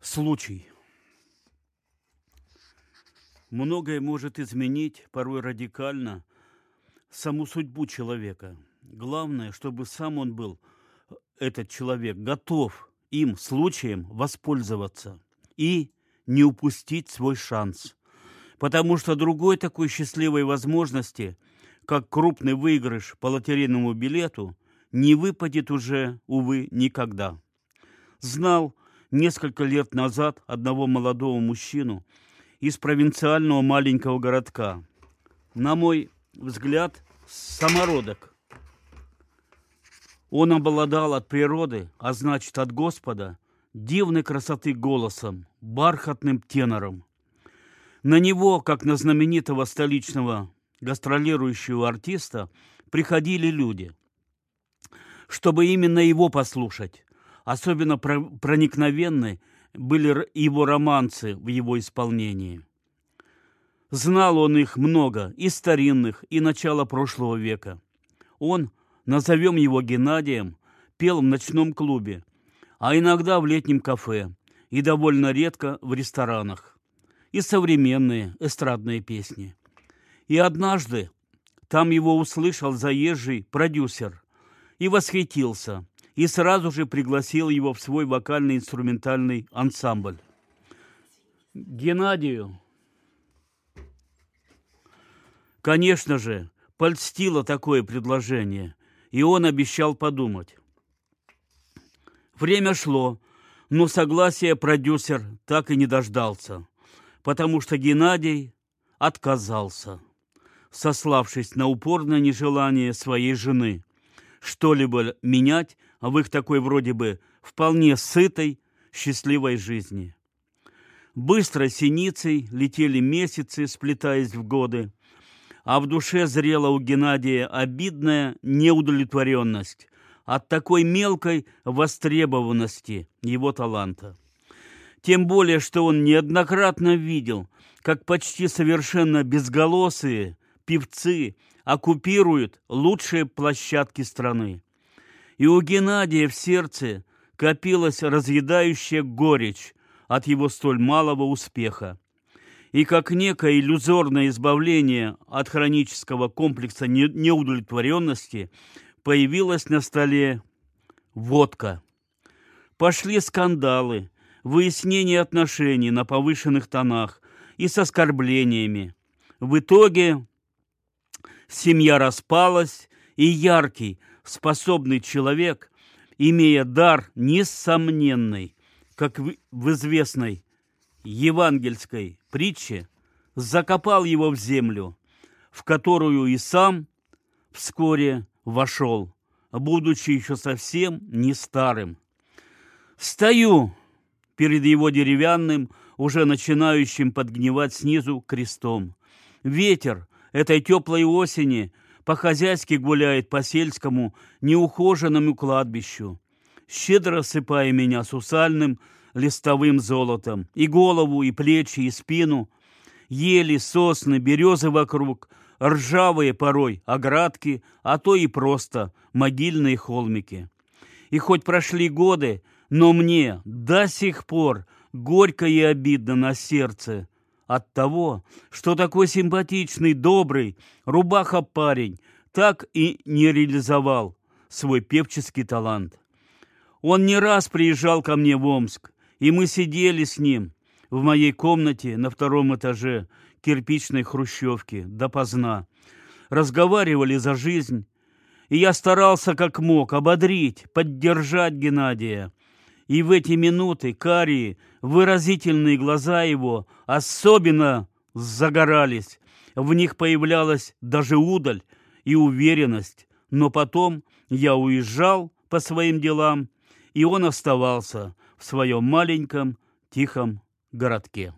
Случай. Многое может изменить, порой радикально, саму судьбу человека. Главное, чтобы сам он был, этот человек, готов им, случаем, воспользоваться и не упустить свой шанс. Потому что другой такой счастливой возможности, как крупный выигрыш по лотерейному билету, не выпадет уже, увы, никогда. Знал, несколько лет назад одного молодого мужчину из провинциального маленького городка. На мой взгляд, самородок. Он обладал от природы, а значит от Господа, дивной красоты голосом, бархатным тенором. На него, как на знаменитого столичного гастролирующего артиста, приходили люди, чтобы именно его послушать, Особенно проникновенны были его романсы в его исполнении. Знал он их много, и старинных, и начала прошлого века. Он, назовем его Геннадием, пел в ночном клубе, а иногда в летнем кафе, и довольно редко в ресторанах. И современные эстрадные песни. И однажды там его услышал заезжий продюсер и восхитился – и сразу же пригласил его в свой вокально-инструментальный ансамбль. Геннадию, конечно же, польстило такое предложение, и он обещал подумать. Время шло, но согласия продюсер так и не дождался, потому что Геннадий отказался, сославшись на упорное нежелание своей жены что-либо менять в их такой вроде бы вполне сытой, счастливой жизни. Быстро синицей летели месяцы, сплетаясь в годы, а в душе зрела у Геннадия обидная неудовлетворенность от такой мелкой востребованности его таланта. Тем более, что он неоднократно видел, как почти совершенно безголосые певцы оккупируют лучшие площадки страны. И у Геннадия в сердце копилась разъедающая горечь от его столь малого успеха. И как некое иллюзорное избавление от хронического комплекса неудовлетворенности появилась на столе водка. Пошли скандалы, выяснение отношений на повышенных тонах и с оскорблениями. В итоге семья распалась, и яркий, способный человек, имея дар несомненный, как в известной евангельской притче, закопал его в землю, в которую и сам вскоре вошел, будучи еще совсем не старым. Стою перед его деревянным, уже начинающим подгнивать снизу крестом. Ветер этой теплой осени по-хозяйски гуляет по сельскому неухоженному кладбищу, щедро сыпая меня сусальным листовым золотом, и голову, и плечи, и спину, ели, сосны, березы вокруг, ржавые порой оградки, а то и просто могильные холмики. И хоть прошли годы, но мне до сих пор горько и обидно на сердце – от того, что такой симпатичный, добрый, рубаха парень так и не реализовал свой певческий талант. Он не раз приезжал ко мне в Омск, и мы сидели с ним в моей комнате на втором этаже кирпичной хрущевки допоздна, разговаривали за жизнь, и я старался как мог ободрить, поддержать Геннадия, и в эти минуты карие, выразительные глаза его особенно загорались. В них появлялась даже удаль и уверенность. Но потом я уезжал по своим делам, и он оставался в своем маленьком тихом городке.